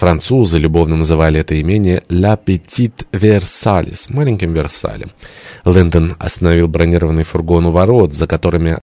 Французы любовно называли это имение «Ла Петит Версалис» — маленьким Версалем. Лэндон остановил бронированный фургон у ворот, за которыми